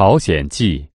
朝鲜记。